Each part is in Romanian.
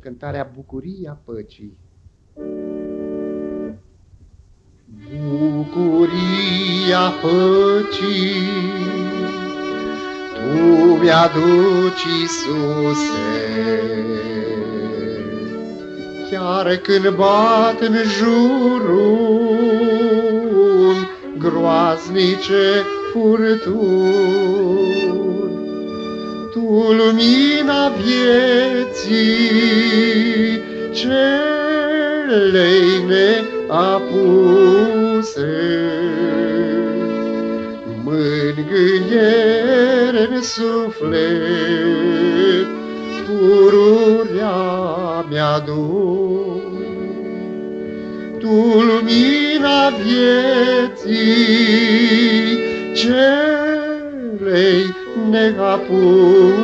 cântarea Bucuria Păcii. Bucuria păcii Tu mi-aduci, Iisuse, Chiar când bat în jurul groaznice furtuni, Tu lumina vieții celei neapuse, Mângâiere în suflet, pururea mi-aduc. Tu lumina vieții celei neapuse.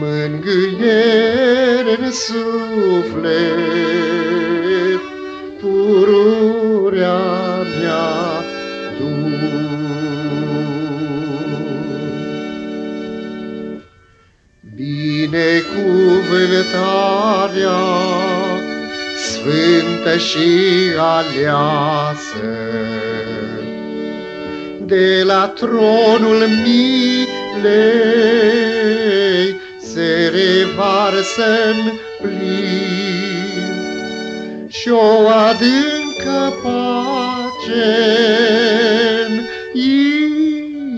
Mângâiere în suflet, pururea mea Binecuvântarea sfântă și aleasă de la tronul milei se revarsă în plin. Și o adâncă pace în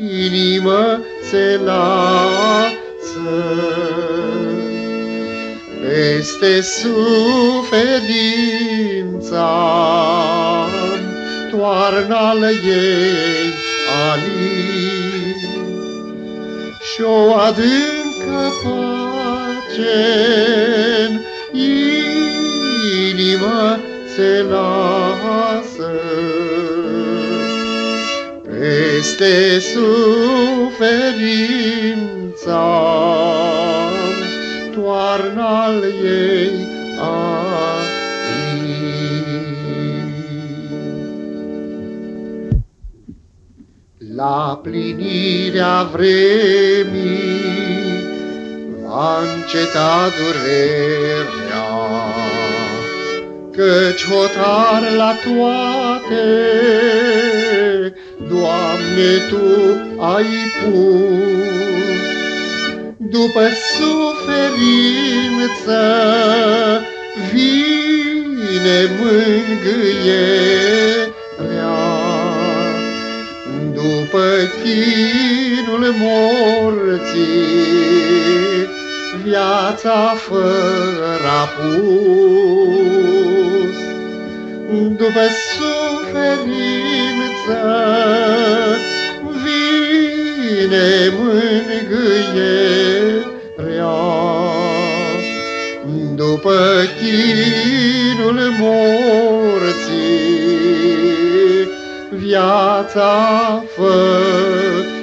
inimă se lasă. Peste suferința toarna-l ei alin și o adâncă pace în inimă se lasă. Peste suferința toarna-l ei La plinirea vremii va înceta durerea, Căci hotar la toate, Doamne, Tu ai pus. După suferință vine mângâierea, chinul morții, viața fără apus. După suferință vine mângâierea. După chinul morții, viața fără